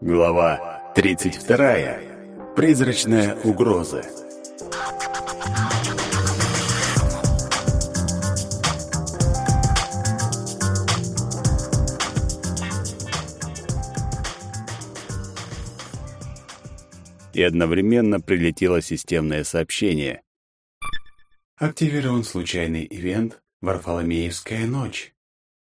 Глава 32. Призрачная угроза. И одновременно прилетело системное сообщение. Активирован случайный ивент «Варфоломеевская ночь».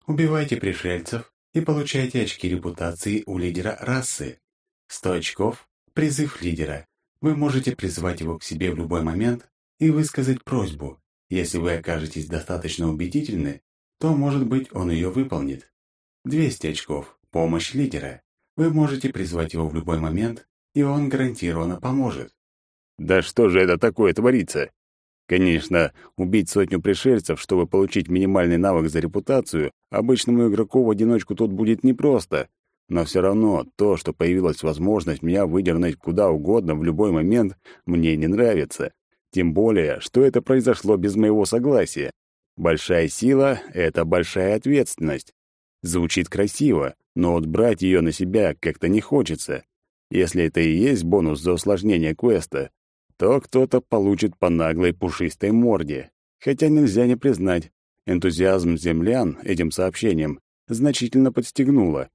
Убивайте пришельцев и получайте очки репутации у лидера расы. 100 очков – призыв лидера. Вы можете призвать его к себе в любой момент и высказать просьбу. Если вы окажетесь достаточно убедительны, то, может быть, он ее выполнит. 200 очков – помощь лидера. Вы можете призвать его в любой момент, и он гарантированно поможет. Да что же это такое творится? Конечно, убить сотню пришельцев, чтобы получить минимальный навык за репутацию, обычному игроку в одиночку тут будет непросто. Но все равно то, что появилась возможность меня выдернуть куда угодно в любой момент, мне не нравится. Тем более, что это произошло без моего согласия. Большая сила — это большая ответственность. Звучит красиво, но вот брать ее на себя как-то не хочется. Если это и есть бонус за усложнение квеста, то кто-то получит по наглой пушистой морде. Хотя нельзя не признать, энтузиазм землян этим сообщением значительно подстегнуло.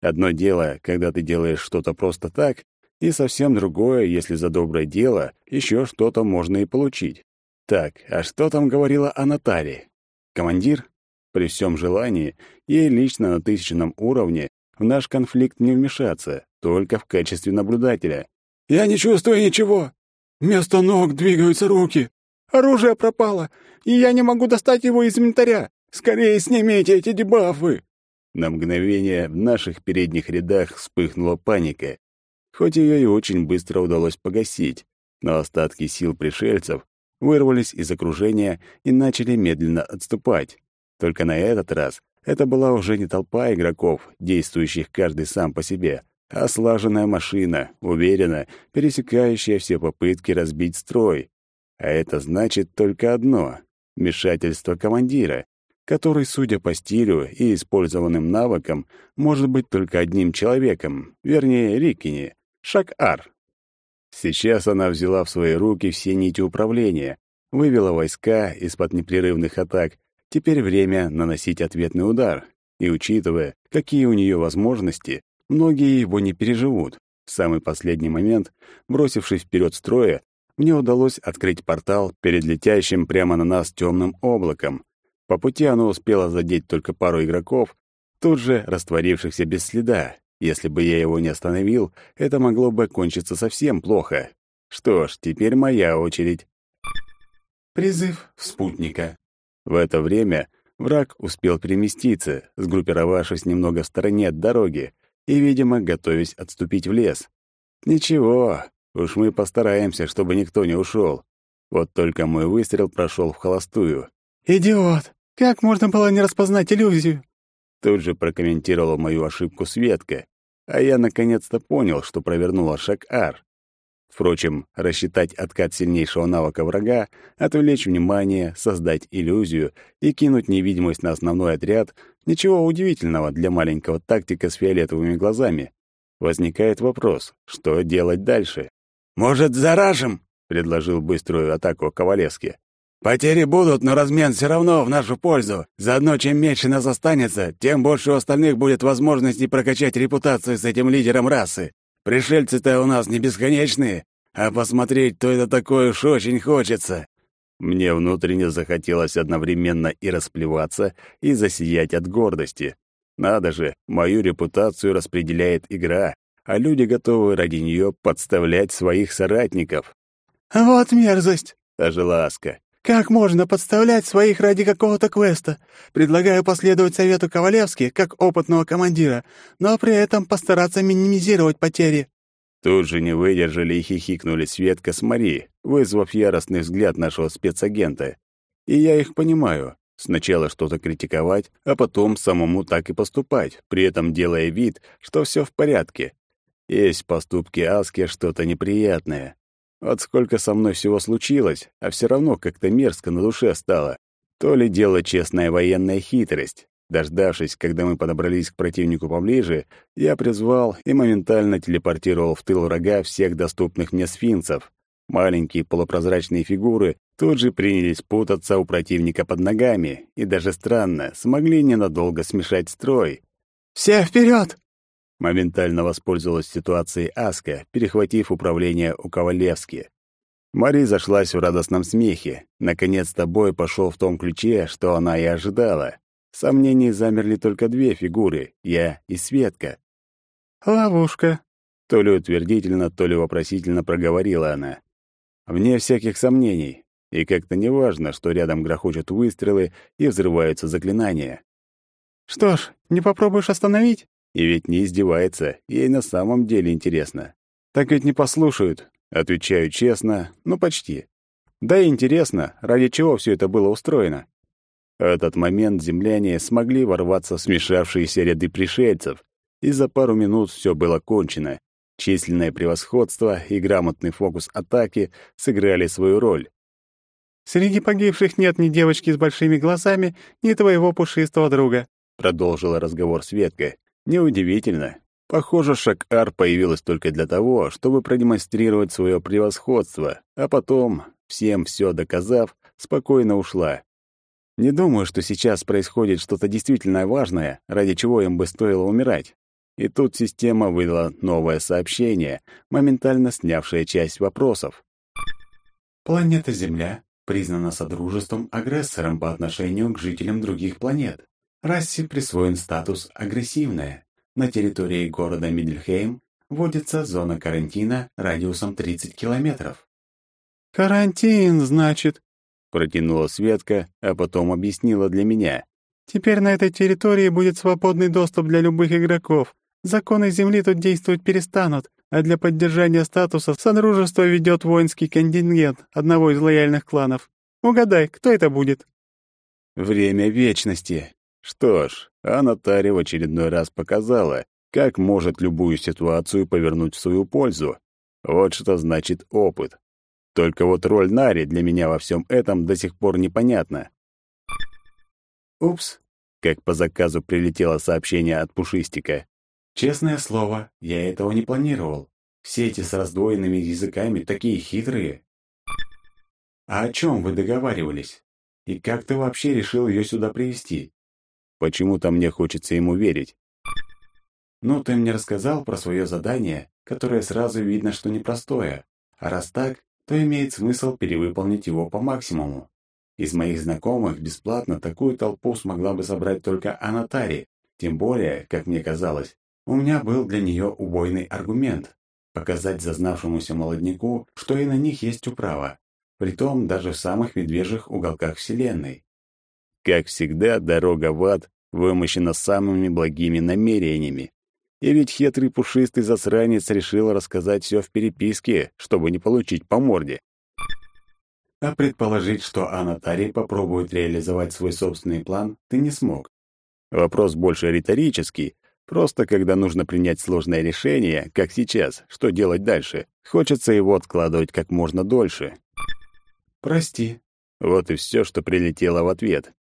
Одно дело, когда ты делаешь что-то просто так, и совсем другое, если за доброе дело еще что-то можно и получить. Так, а что там говорила о Наталье? Командир? При всем желании, ей лично на тысячном уровне в наш конфликт не вмешаться, только в качестве наблюдателя. «Я не чувствую ничего!» Вместо ног двигаются руки. Оружие пропало, и я не могу достать его из инвентаря. Скорее снимите эти дебафы!» На мгновение в наших передних рядах вспыхнула паника. Хоть ее и очень быстро удалось погасить, но остатки сил пришельцев вырвались из окружения и начали медленно отступать. Только на этот раз это была уже не толпа игроков, действующих каждый сам по себе, а слаженная машина, уверенно пересекающая все попытки разбить строй. А это значит только одно — вмешательство командира, который, судя по стилю и использованным навыкам, может быть только одним человеком, вернее, Рикини, Шак-Ар. Сейчас она взяла в свои руки все нити управления, вывела войска из-под непрерывных атак, теперь время наносить ответный удар. И учитывая, какие у нее возможности, Многие его не переживут. В самый последний момент, бросившись вперед строя, мне удалось открыть портал перед летящим прямо на нас темным облаком. По пути оно успело задеть только пару игроков, тут же растворившихся без следа. Если бы я его не остановил, это могло бы кончиться совсем плохо. Что ж, теперь моя очередь. Призыв спутника. В это время враг успел переместиться, сгруппировавшись немного в стороне от дороги, и, видимо, готовясь отступить в лес. Ничего, уж мы постараемся, чтобы никто не ушел. Вот только мой выстрел прошел в холостую. «Идиот! Как можно было не распознать иллюзию?» Тут же прокомментировала мою ошибку Светка, а я наконец-то понял, что провернула шаг Ар. Впрочем, рассчитать откат сильнейшего навыка врага, отвлечь внимание, создать иллюзию и кинуть невидимость на основной отряд — ничего удивительного для маленького тактика с фиолетовыми глазами. Возникает вопрос, что делать дальше? «Может, заражим?» — предложил быструю атаку Ковалевски. «Потери будут, но размен все равно в нашу пользу. Заодно, чем меньше нас останется, тем больше у остальных будет возможности прокачать репутацию с этим лидером расы. Пришельцы-то у нас не бесконечные, а посмотреть, кто это такое, уж очень хочется». Мне внутренне захотелось одновременно и расплеваться, и засиять от гордости. Надо же, мою репутацию распределяет игра, а люди готовы ради нее подставлять своих соратников. «Вот мерзость!» — ожила Аска. Как можно подставлять своих ради какого-то квеста? Предлагаю последовать совету Ковалевски, как опытного командира, но при этом постараться минимизировать потери». Тут же не выдержали и хихикнули Светка с Мари, вызвав яростный взгляд нашего спецагента. И я их понимаю. Сначала что-то критиковать, а потом самому так и поступать, при этом делая вид, что все в порядке. Есть в поступке Аски что-то неприятное. Вот сколько со мной всего случилось, а все равно как-то мерзко на душе стало. То ли дело честная военная хитрость. Дождавшись, когда мы подобрались к противнику поближе, я призвал и моментально телепортировал в тыл врага всех доступных мне сфинцев. Маленькие полупрозрачные фигуры тут же принялись путаться у противника под ногами и даже странно, смогли ненадолго смешать строй. «Все вперед! Моментально воспользовалась ситуацией Аска, перехватив управление у Ковалевски. Мари зашлась в радостном смехе. Наконец-то бой пошел в том ключе, что она и ожидала. Сомнений замерли только две фигуры — я и Светка. «Ловушка», — то ли утвердительно, то ли вопросительно проговорила она. Вне всяких сомнений. И как-то неважно, что рядом грохочут выстрелы и взрываются заклинания. «Что ж, не попробуешь остановить?» И ведь не издевается, ей на самом деле интересно. Так ведь не послушают, Отвечаю честно, ну почти. Да и интересно, ради чего все это было устроено. В этот момент земляне смогли ворваться в смешавшиеся ряды пришельцев, и за пару минут все было кончено. Численное превосходство и грамотный фокус атаки сыграли свою роль. «Среди погибших нет ни девочки с большими глазами, ни твоего пушистого друга», — продолжила разговор Светка. Неудивительно, Похоже, Шак-Ар появилась только для того, чтобы продемонстрировать свое превосходство, а потом, всем все доказав, спокойно ушла. Не думаю, что сейчас происходит что-то действительно важное, ради чего им бы стоило умирать. И тут система выдала новое сообщение, моментально снявшее часть вопросов. Планета Земля признана Содружеством-агрессором по отношению к жителям других планет. Расе присвоен статус «агрессивная». На территории города Мидельхейм вводится зона карантина радиусом 30 километров. «Карантин, значит?» — протянула Светка, а потом объяснила для меня. «Теперь на этой территории будет свободный доступ для любых игроков. Законы Земли тут действовать перестанут, а для поддержания статуса Содружество ведет воинский контингент одного из лояльных кланов. Угадай, кто это будет?» «Время вечности», что ж, Анатария в очередной раз показала, как может любую ситуацию повернуть в свою пользу. Вот что значит опыт. Только вот роль Нари для меня во всем этом до сих пор непонятна. «Упс», — как по заказу прилетело сообщение от Пушистика. «Честное слово, я этого не планировал. Все эти с раздвоенными языками такие хитрые». «А о чем вы договаривались? И как ты вообще решил ее сюда привести Почему-то мне хочется ему верить. «Ну, ты мне рассказал про свое задание, которое сразу видно, что непростое. А раз так, то имеет смысл перевыполнить его по максимуму. Из моих знакомых бесплатно такую толпу смогла бы собрать только Анатари, тем более, как мне казалось, у меня был для нее убойный аргумент – показать зазнавшемуся молодняку, что и на них есть управа, притом даже в самых медвежьих уголках Вселенной. Как всегда, дорога в ад вымощена самыми благими намерениями. И ведь хитрый пушистый засранец решил рассказать все в переписке, чтобы не получить по морде. А предположить, что Анатарий попробует реализовать свой собственный план, ты не смог. Вопрос больше риторический. Просто когда нужно принять сложное решение, как сейчас, что делать дальше, хочется его откладывать как можно дольше. «Прости». Вот и все, что прилетело в ответ.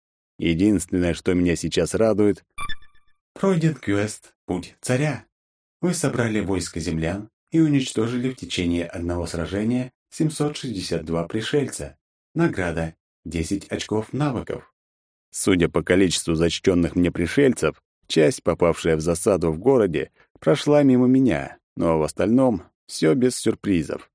Единственное, что меня сейчас радует... Пройден квест «Путь царя». Вы собрали войско землян и уничтожили в течение одного сражения 762 пришельца. Награда — 10 очков навыков. Судя по количеству зачтенных мне пришельцев, часть, попавшая в засаду в городе, прошла мимо меня, но в остальном все без сюрпризов.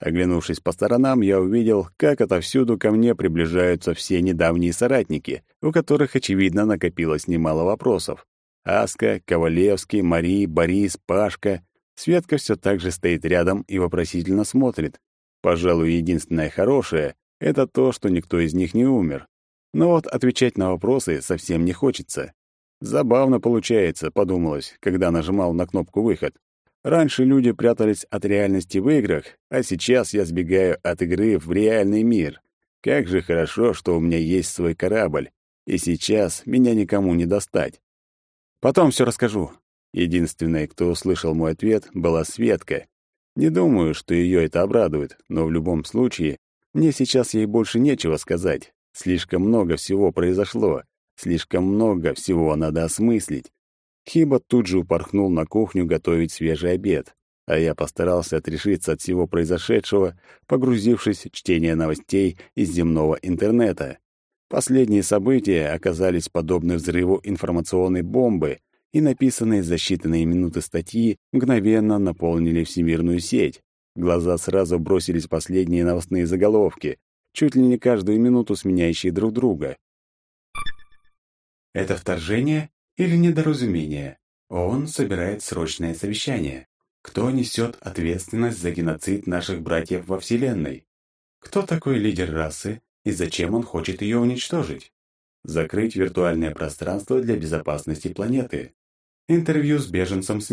Оглянувшись по сторонам, я увидел, как отовсюду ко мне приближаются все недавние соратники, у которых, очевидно, накопилось немало вопросов. Аска, Ковалевский, Мари, Борис, Пашка. Светка все так же стоит рядом и вопросительно смотрит. Пожалуй, единственное хорошее — это то, что никто из них не умер. Но вот отвечать на вопросы совсем не хочется. Забавно получается, подумалось, когда нажимал на кнопку «Выход». Раньше люди прятались от реальности в играх, а сейчас я сбегаю от игры в реальный мир. Как же хорошо, что у меня есть свой корабль, и сейчас меня никому не достать. Потом все расскажу. Единственной, кто услышал мой ответ, была Светка. Не думаю, что ее это обрадует, но в любом случае мне сейчас ей больше нечего сказать. Слишком много всего произошло. Слишком много всего надо осмыслить. Хиба тут же упорхнул на кухню готовить свежий обед, а я постарался отрешиться от всего произошедшего, погрузившись в чтение новостей из земного интернета. Последние события оказались подобны взрыву информационной бомбы, и написанные за считанные минуты статьи мгновенно наполнили всемирную сеть. Глаза сразу бросились последние новостные заголовки, чуть ли не каждую минуту сменяющие друг друга. Это вторжение или недоразумение? ООН собирает срочное совещание. Кто несет ответственность за геноцид наших братьев во Вселенной? Кто такой лидер расы и зачем он хочет ее уничтожить? Закрыть виртуальное пространство для безопасности планеты. Интервью с беженцем с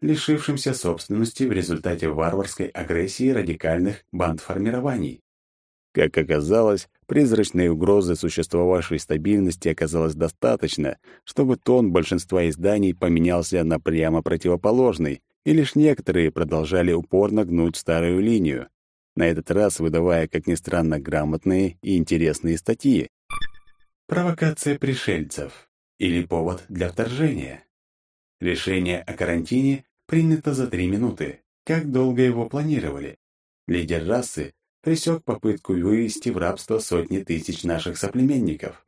лишившимся собственности в результате варварской агрессии радикальных бандформирований. Как оказалось, призрачной угрозы существовавшей стабильности оказалось достаточно, чтобы тон большинства изданий поменялся на прямо противоположный, и лишь некоторые продолжали упорно гнуть старую линию, на этот раз выдавая, как ни странно, грамотные и интересные статьи. Провокация пришельцев или повод для вторжения. Решение о карантине принято за три минуты. Как долго его планировали? Лидер расы пресек попытку вывести в рабство сотни тысяч наших соплеменников.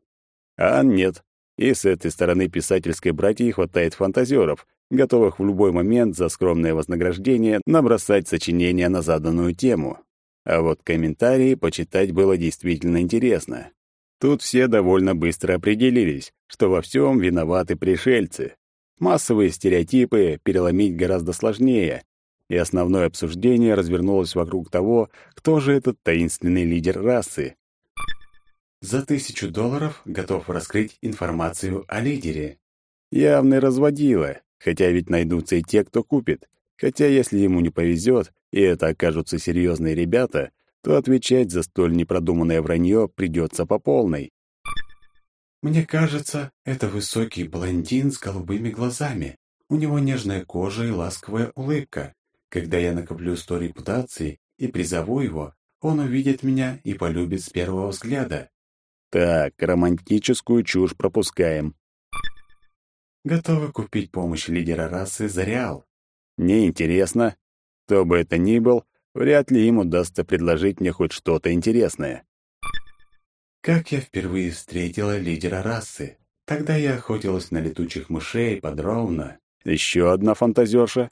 А нет. И с этой стороны писательской братьи хватает фантазеров, готовых в любой момент за скромное вознаграждение набросать сочинение на заданную тему. А вот комментарии почитать было действительно интересно. Тут все довольно быстро определились, что во всем виноваты пришельцы. Массовые стереотипы переломить гораздо сложнее, и основное обсуждение развернулось вокруг того, кто же этот таинственный лидер расы. За тысячу долларов готов раскрыть информацию о лидере. Явный разводила, хотя ведь найдутся и те, кто купит. Хотя если ему не повезет, и это окажутся серьезные ребята, то отвечать за столь непродуманное вранье придется по полной. Мне кажется, это высокий блондин с голубыми глазами. У него нежная кожа и ласковая улыбка. Когда я накоплю сто репутаций и призову его, он увидит меня и полюбит с первого взгляда. Так, романтическую чушь пропускаем. Готовы купить помощь лидера расы за реал. Неинтересно. Кто бы это ни был, вряд ли им удастся предложить мне хоть что-то интересное. Как я впервые встретила лидера расы. Тогда я охотилась на летучих мышей под Ровно. Еще одна фантазерша.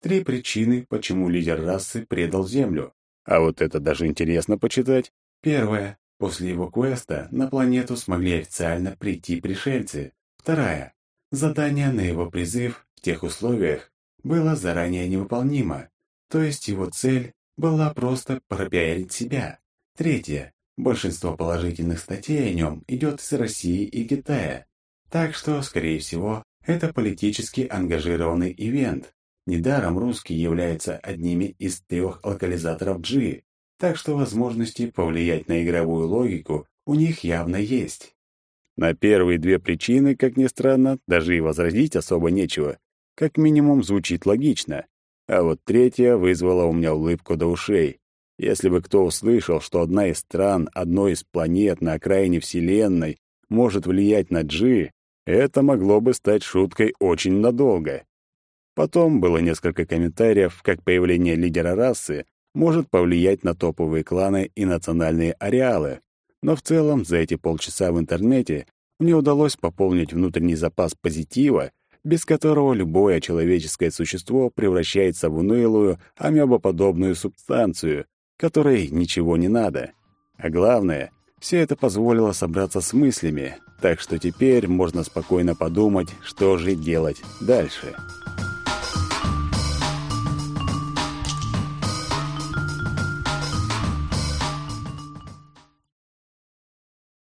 Три причины, почему лидер расы предал Землю. А вот это даже интересно почитать. Первая. После его квеста на планету смогли официально прийти пришельцы. Вторая. Задание на его призыв в тех условиях было заранее невыполнимо. То есть его цель была просто пропиарить себя. Третье. Большинство положительных статей о нем идет из России и Китая. Так что, скорее всего, это политически ангажированный ивент. Недаром русские являются одними из трех локализаторов G, так что возможности повлиять на игровую логику у них явно есть. На первые две причины, как ни странно, даже и возразить особо нечего. Как минимум звучит логично. А вот третья вызвала у меня улыбку до ушей. Если бы кто услышал, что одна из стран, одной из планет на окраине Вселенной может влиять на G, это могло бы стать шуткой очень надолго. Потом было несколько комментариев, как появление лидера расы может повлиять на топовые кланы и национальные ареалы. Но в целом за эти полчаса в интернете мне удалось пополнить внутренний запас позитива, без которого любое человеческое существо превращается в унылую, амебоподобную субстанцию, которой ничего не надо. А главное, все это позволило собраться с мыслями, так что теперь можно спокойно подумать, что же делать дальше.